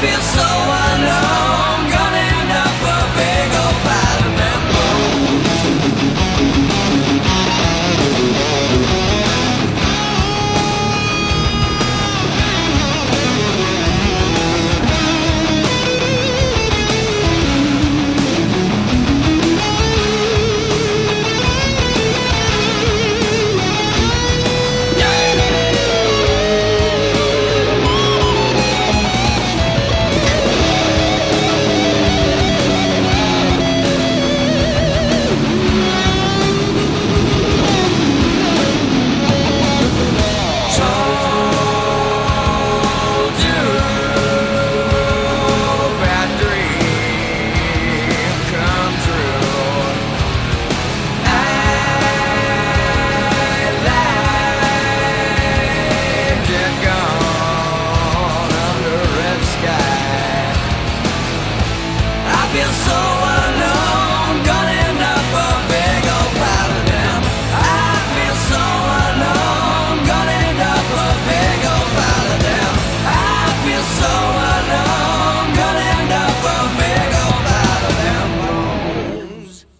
feel so pensou.